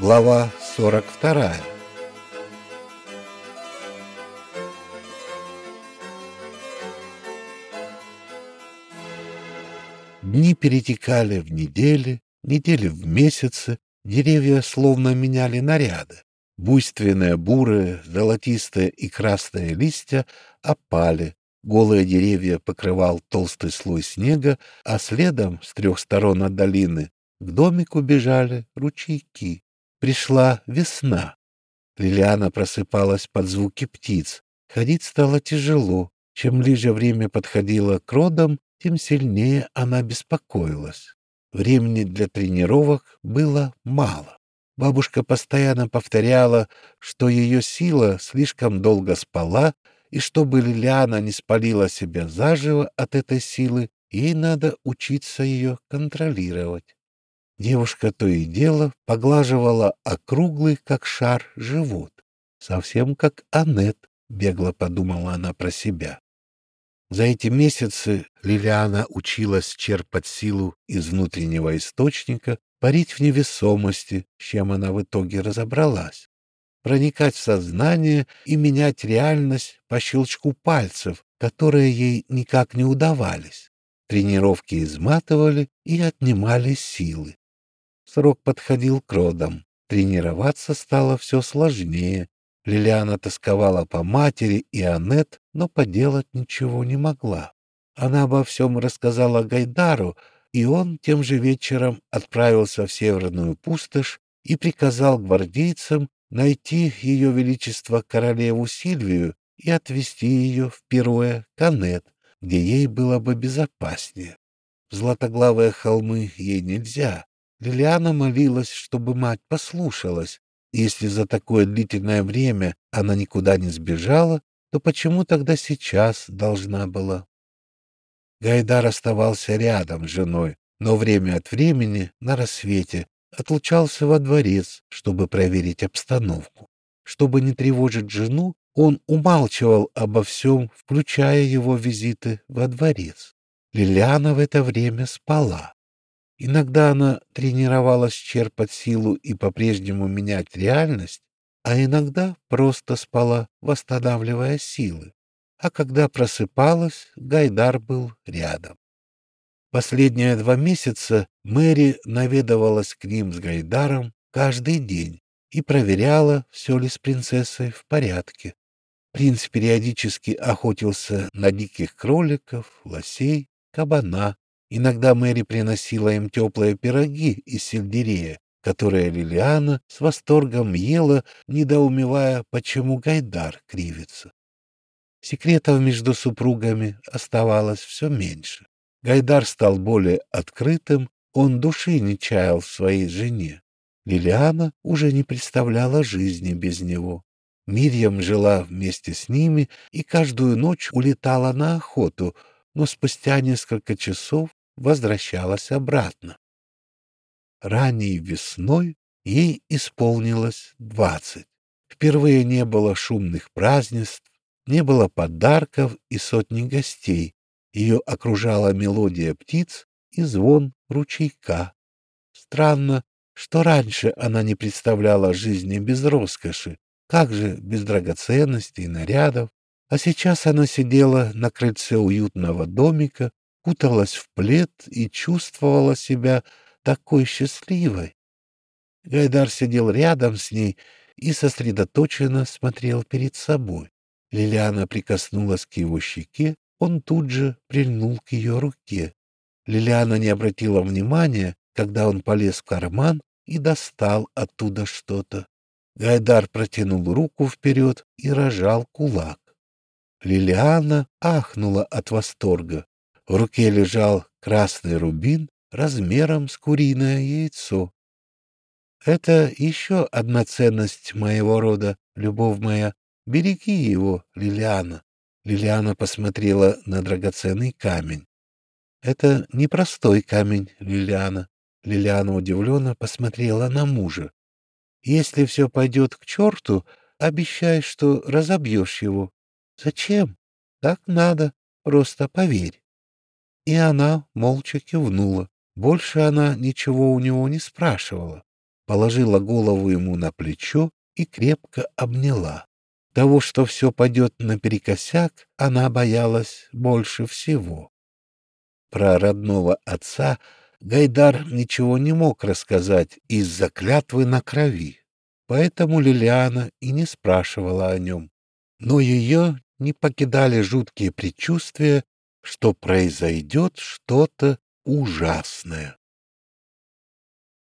Глава 42 Дни перетекали в недели, недели в месяцы, деревья словно меняли наряды. Буйственные бурые, золотистые и красные листья опали, голые деревья покрывал толстый слой снега, а следом с трех сторон от долины к домику бежали ручейки. Пришла весна. Лилиана просыпалась под звуки птиц. Ходить стало тяжело. Чем ближе время подходило к родам, тем сильнее она беспокоилась. Времени для тренировок было мало. Бабушка постоянно повторяла, что ее сила слишком долго спала, и чтобы Лилиана не спалила себя заживо от этой силы, ей надо учиться ее контролировать. Девушка то и дело поглаживала округлый, как шар, живот. Совсем как Аннет, бегло подумала она про себя. За эти месяцы Лилиана училась черпать силу из внутреннего источника, парить в невесомости, с чем она в итоге разобралась, проникать в сознание и менять реальность по щелчку пальцев, которые ей никак не удавались. Тренировки изматывали и отнимали силы. Срок подходил к родам. Тренироваться стало все сложнее. Лилиана тосковала по матери и Аннет, но поделать ничего не могла. Она обо всем рассказала Гайдару, и он тем же вечером отправился в Северную пустошь и приказал гвардейцам найти ее величество королеву Сильвию и отвезти ее в Перуэ Канет, где ей было бы безопаснее. В Златоглавые холмы ей нельзя, Лилиана молилась, чтобы мать послушалась. Если за такое длительное время она никуда не сбежала, то почему тогда сейчас должна была? Гайдар оставался рядом с женой, но время от времени, на рассвете, отлучался во дворец, чтобы проверить обстановку. Чтобы не тревожить жену, он умалчивал обо всем, включая его визиты во дворец. Лилиана в это время спала. Иногда она тренировалась черпать силу и по-прежнему менять реальность, а иногда просто спала, восстанавливая силы. А когда просыпалась, Гайдар был рядом. Последние два месяца Мэри наведывалась к ним с Гайдаром каждый день и проверяла, все ли с принцессой в порядке. Принц периодически охотился на диких кроликов, лосей, кабана, Иногда Мэри приносила им теплые пироги из сельдерея, которые Лилиана с восторгом ела, недоумевая, почему Гайдар кривится. Секретов между супругами оставалось все меньше. Гайдар стал более открытым, он души не чаял в своей жене. Лилиана уже не представляла жизни без него. Мирьям жила вместе с ними и каждую ночь улетала на охоту, но спустя несколько часов возвращалась обратно. Ранней весной ей исполнилось двадцать. Впервые не было шумных празднеств, не было подарков и сотни гостей. Ее окружала мелодия птиц и звон ручейка. Странно, что раньше она не представляла жизни без роскоши, как же без драгоценностей и нарядов. А сейчас она сидела на крыльце уютного домика куталась в плед и чувствовала себя такой счастливой. Гайдар сидел рядом с ней и сосредоточенно смотрел перед собой. Лилиана прикоснулась к его щеке, он тут же прильнул к ее руке. Лилиана не обратила внимания, когда он полез в карман и достал оттуда что-то. Гайдар протянул руку вперед и рожал кулак. Лилиана ахнула от восторга. В руке лежал красный рубин размером с куриное яйцо. Это еще одна ценность моего рода, любовь моя. Береги его, Лилиана. Лилиана посмотрела на драгоценный камень. Это непростой камень, Лилиана. Лилиана удивленно посмотрела на мужа. Если все пойдет к черту, обещай, что разобьешь его. Зачем? Так надо, просто поверь. И она молча кивнула. Больше она ничего у него не спрашивала. положила голову ему на плечо и крепко обняла. Того, что все пойдет наперекосяк, она боялась больше всего. Про родного отца Гайдар ничего не мог рассказать из-за клятвы на крови, поэтому Лилиана и не спрашивала о нем. Но ее не покидали жуткие предчувствия, что произойдет что-то ужасное.